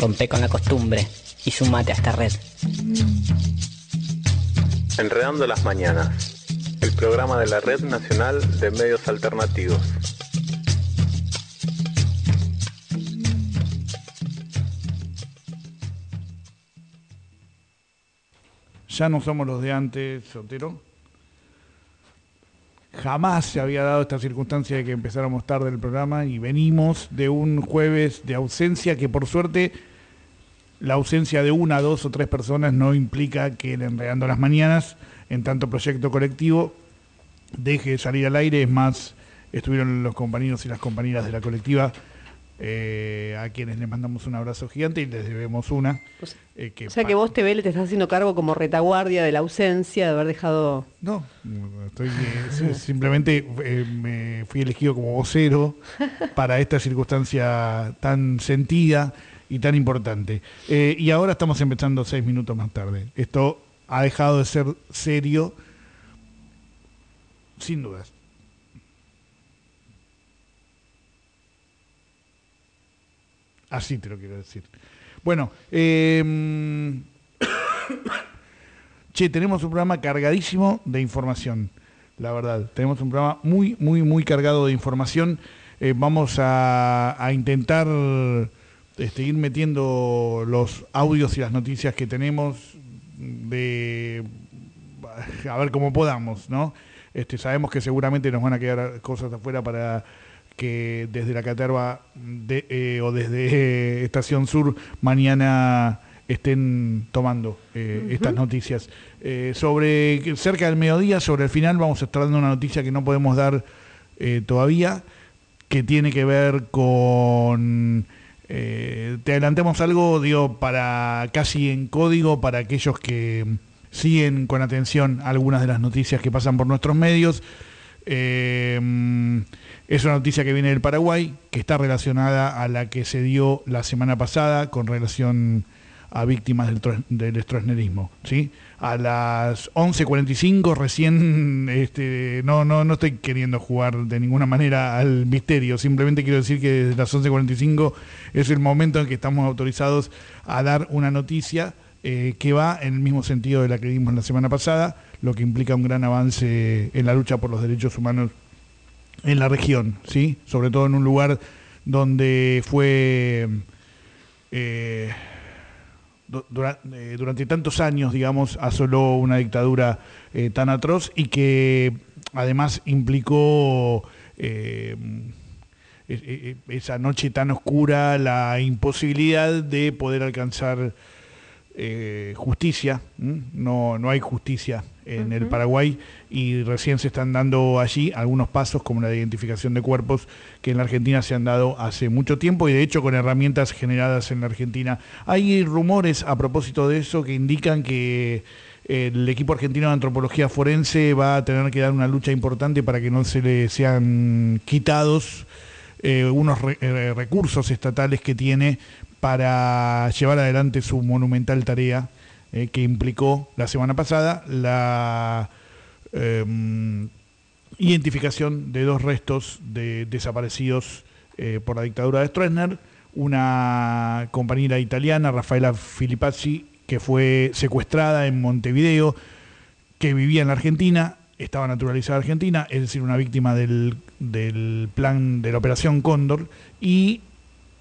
Rompe con la costumbre y sumate a esta red. Enredando las Mañanas, el programa de la Red Nacional de Medios Alternativos. Ya no somos los de antes, Sotero. Jamás se había dado esta circunstancia de que empezáramos tarde el programa y venimos de un jueves de ausencia que por suerte la ausencia de una, dos o tres personas no implica que el Enredando las Mañanas, en tanto proyecto colectivo, deje de salir al aire. Es más, estuvieron los compañeros y las compañeras de la colectiva eh, a quienes les mandamos un abrazo gigante y les debemos una. eh, que o sea que vos, te te estás haciendo cargo como retaguardia de la ausencia, de haber dejado... No, estoy, eh, simplemente eh, me fui elegido como vocero para esta circunstancia tan sentida y tan importante. y ahora estamos empezando seis minutos más tarde. Esto ha dejado de ser serio, sin dudas. Así te lo quiero decir. Bueno, em, che, tenemos un programa cargadísimo de información, la verdad. Tenemos un programa muy, muy, muy cargado de información. Eh, vamos a, intentar este, ir metiendo los audios y las noticias que tenemos de a ver cómo podamos, ¿no? Este, sabemos que seguramente nos van a quedar cosas afuera para que desde la Caterva de, eh, o desde eh, Estación Sur mañana estén tomando eh, estas noticias. sobre cerca del mediodía, sobre el final, vamos a estar dando una noticia que no podemos dar todavía, que tiene que ver con... te adelantemos algo, digo, para casi en código, para aquellos que siguen con atención algunas de las noticias que pasan por nuestros medios. Es una noticia que viene del Paraguay, que está relacionada a la que se dio la semana pasada con relación a víctimas del, del ¿sí? A las 11.45 recién, este, no, no, no estoy queriendo jugar de ninguna manera al misterio, simplemente quiero decir que desde las 11.45 es el momento en que estamos autorizados a dar una noticia eh, que va en el mismo sentido de la que dimos la semana pasada, lo que implica un gran avance en la lucha por los derechos humanos en la región, ¿sí? Sobre todo en un lugar donde fue eh, eh, durante, tantos años, digamos, asoló una dictadura eh, tan atroz y que además implicó e, e, e, esa noche tan oscura, la imposibilidad de poder alcanzar justicia. No, no hay justicia en el Paraguay y recién se están dando allí algunos pasos como la identificación de cuerpos que en la Argentina se han dado hace mucho tiempo y de hecho con herramientas generadas en la Argentina. Hay rumores a propósito de eso que indican que el equipo argentino de antropología forense va a tener que dar una lucha importante para que no se le sean quitados eh, unos eh, recursos estatales que tiene para llevar adelante su monumental tarea eh, que implicó la semana pasada la em, identificación de dos restos de desaparecidos eh, por la dictadura de Stroessner, una compañera italiana, Rafaela Filippazzi, que fue secuestrada en Montevideo, que vivía en la Argentina, estaba naturalizada argentina, es decir, una víctima del, plan de la Operación Cóndor, y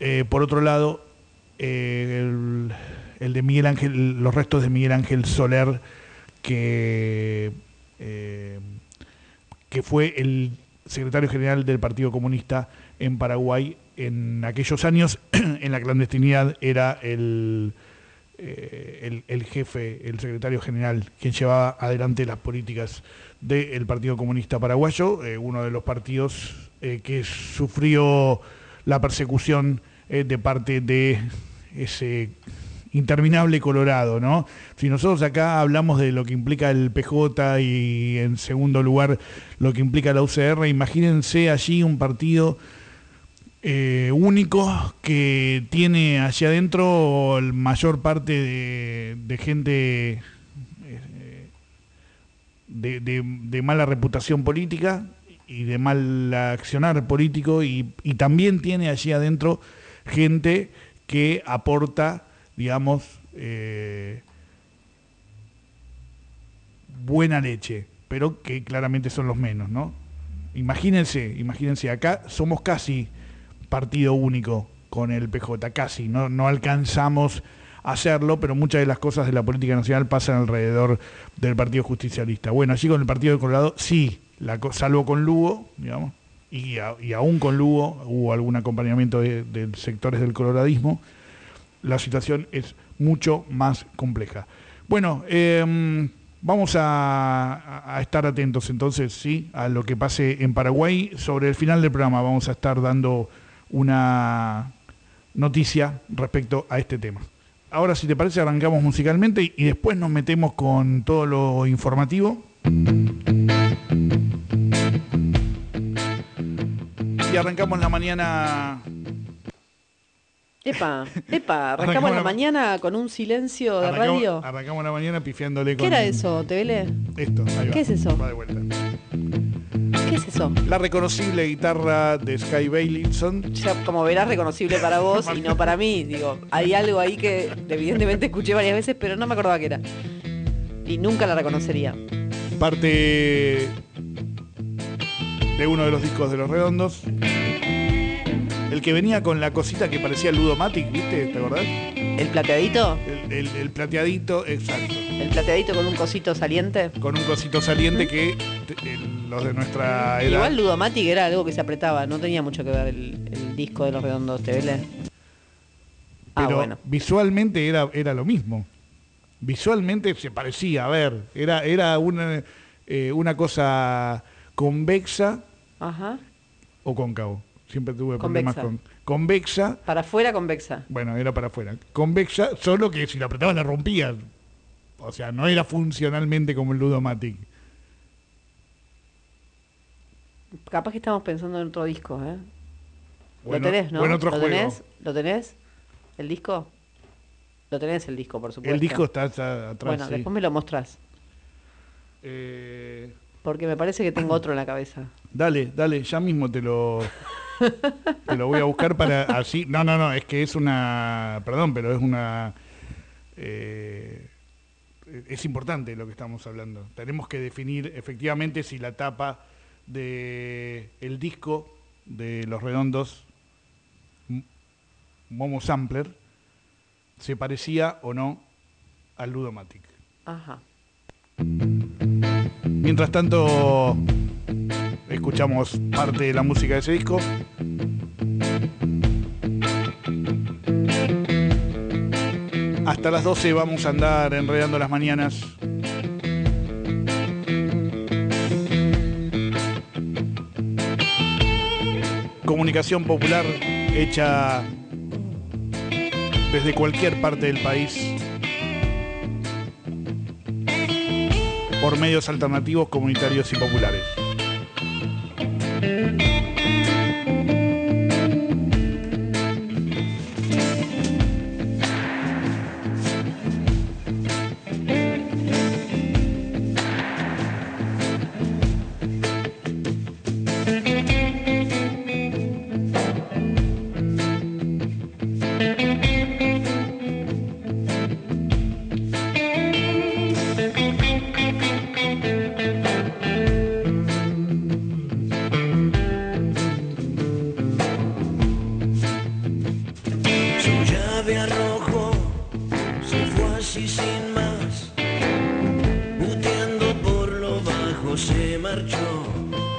eh, por otro lado, el el de Miguel Ángel, los restos de Miguel Ángel Soler, que, eh, que fue el secretario general del Partido Comunista en Paraguay en aquellos años, en la clandestinidad era el, eh, el, jefe, el secretario general, quien llevaba adelante las políticas del Partido Comunista Paraguayo, eh, uno de los partidos que sufrió la persecución de parte de ese interminable Colorado, ¿no? Si nosotros acá hablamos de lo que implica el PJ y en segundo lugar lo que implica la UCR, imagínense allí un partido eh, único que tiene allí adentro la mayor parte de, gente eh, de, mala reputación política y de mal accionar político y, y también tiene allí adentro gente que aporta, digamos, eh, buena leche, pero que claramente son los menos, ¿no? Imagínense, imagínense, acá somos casi partido único con el PJ, casi, no, no alcanzamos hacerlo, pero muchas de las cosas de la política nacional pasan alrededor del Partido Justicialista. Bueno, allí con el Partido de Colorado, sí, la, salvo con Lugo, digamos, y, aún con Lugo hubo algún acompañamiento de, sectores del coloradismo, la situación es mucho más compleja. Bueno, em, Vamos a, estar atentos entonces, sí, a lo que pase en Paraguay. Sobre el final del programa vamos a estar dando una noticia respecto a este tema. Ahora, si te parece, arrancamos musicalmente y después nos metemos con todo lo informativo. Y arrancamos la mañana Epa, epa, arrancamos, la, mañana con un silencio de radio. Arrancamos la mañana pifiándole con. ¿Qué era eso, TVL? Esto, ahí va. ¿Qué es eso? Va de vuelta. ¿Qué es eso? La reconocible guitarra de Sky Bailinson. Ya, como verás, reconocible para vos y no para mí. Digo, hay algo ahí que evidentemente escuché varias veces, pero no me acordaba qué era. Y nunca la reconocería. Parte de uno de los discos de Los Redondos. El que venía con la cosita que parecía Ludomatic, ¿viste? ¿Te acordás? ¿El plateadito? El, plateadito, exacto. ¿El plateadito con un cosito saliente? Con un cosito saliente que los de nuestra edad... Igual Ludomatic era algo que se apretaba, no tenía mucho que ver el, disco de los redondos TVL. Ah, Pero bueno. visualmente era, era lo mismo. Visualmente se parecía, a ver, era, era una, eh, una cosa convexa Ajá. o cóncavo. Siempre tuve problemas con convexa. Para afuera, convexa. Bueno, era para afuera. Convexa, solo que si la apretaba la rompía. O sea, no era funcionalmente como el Ludomatic. Capaz que estamos pensando en otro disco, ¿eh? lo tenés, ¿no? ¿Lo tenés? ¿Lo tenés? ¿El disco? Lo tenés el disco, por supuesto. El disco está, atrás. Bueno, después me lo mostrás. Eh... Porque me parece que tengo otro en la cabeza. Dale, dale, ya mismo te lo, te lo voy a buscar para así. No, no, no, es que es una. Perdón, pero es una. Eh, es importante lo que estamos hablando. Tenemos que definir efectivamente si la tapa de el disco de Los Redondos, Momo Sampler, se parecía o no al Ludomatic. Ajá. Mientras tanto, escuchamos parte de la música de ese disco. Hasta las 12 vamos a andar enredando las mañanas. Comunicación popular hecha desde cualquier parte del país por medios alternativos, comunitarios y populares.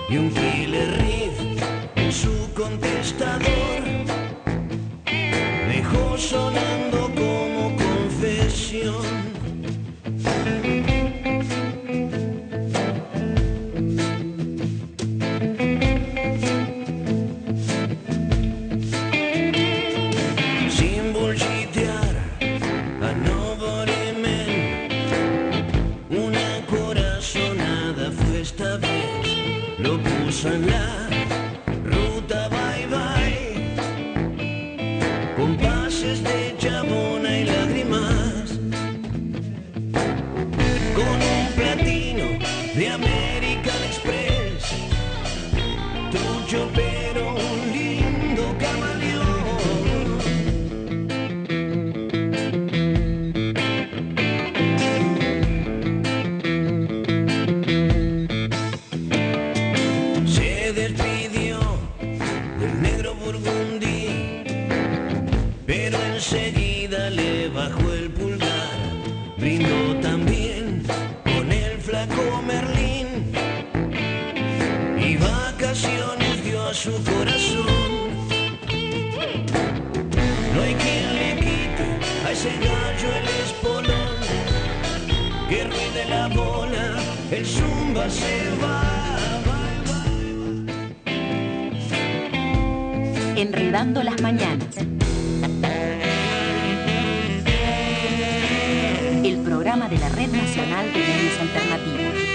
y un killer riff en su contestador dejó sonar 都不算难。El zumba se va. Enredando las mañanas. El programa de la Red Nacional de Medios Alternativos.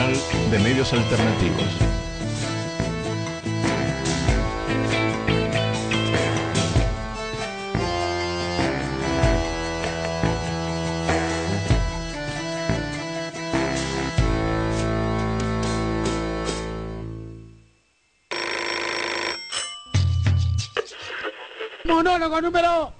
Nacional de Medios Alternativos. Monólogo número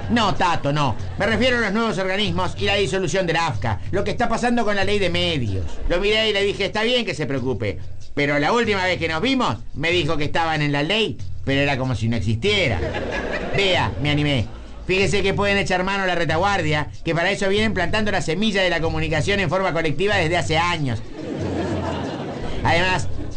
No, Tato, no. Me refiero a los nuevos organismos y la disolución de la AFCA. Lo que está pasando con la ley de medios. Lo miré y le dije, está bien que se preocupe. Pero la última vez que nos vimos, me dijo que estaban en la ley, pero era como si no existiera. Vea, me animé. Fíjese que pueden echar mano a la retaguardia, que para eso vienen plantando la semilla de la comunicación en forma colectiva desde hace años. Además,